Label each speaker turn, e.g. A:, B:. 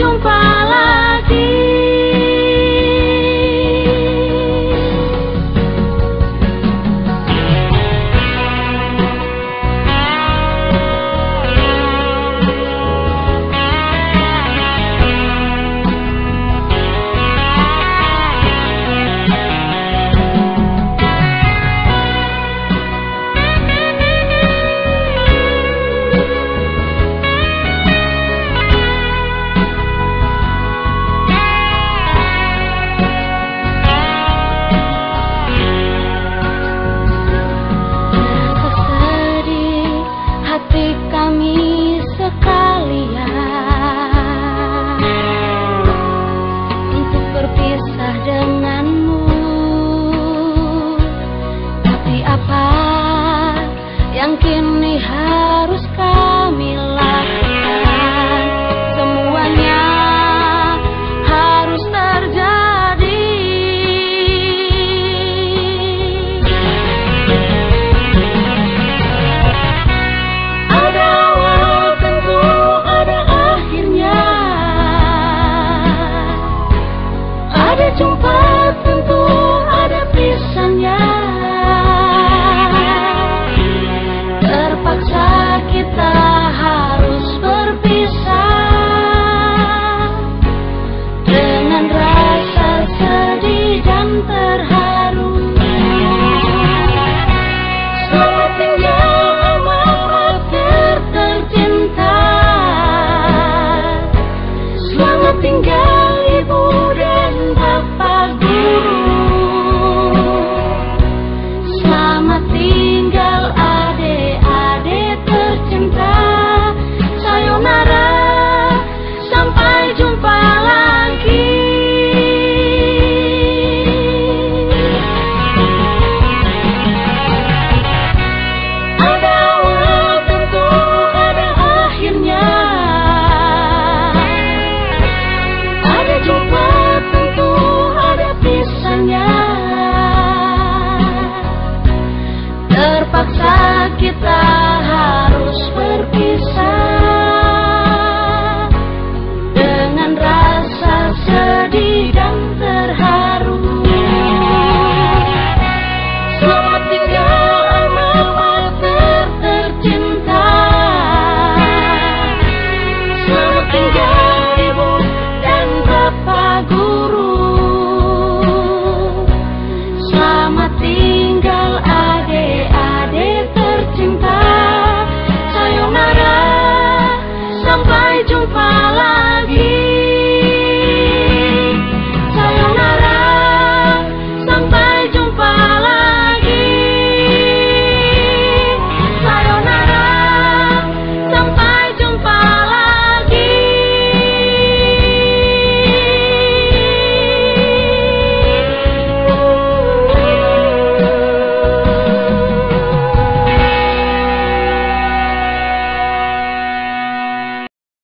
A: don't jumpa kita.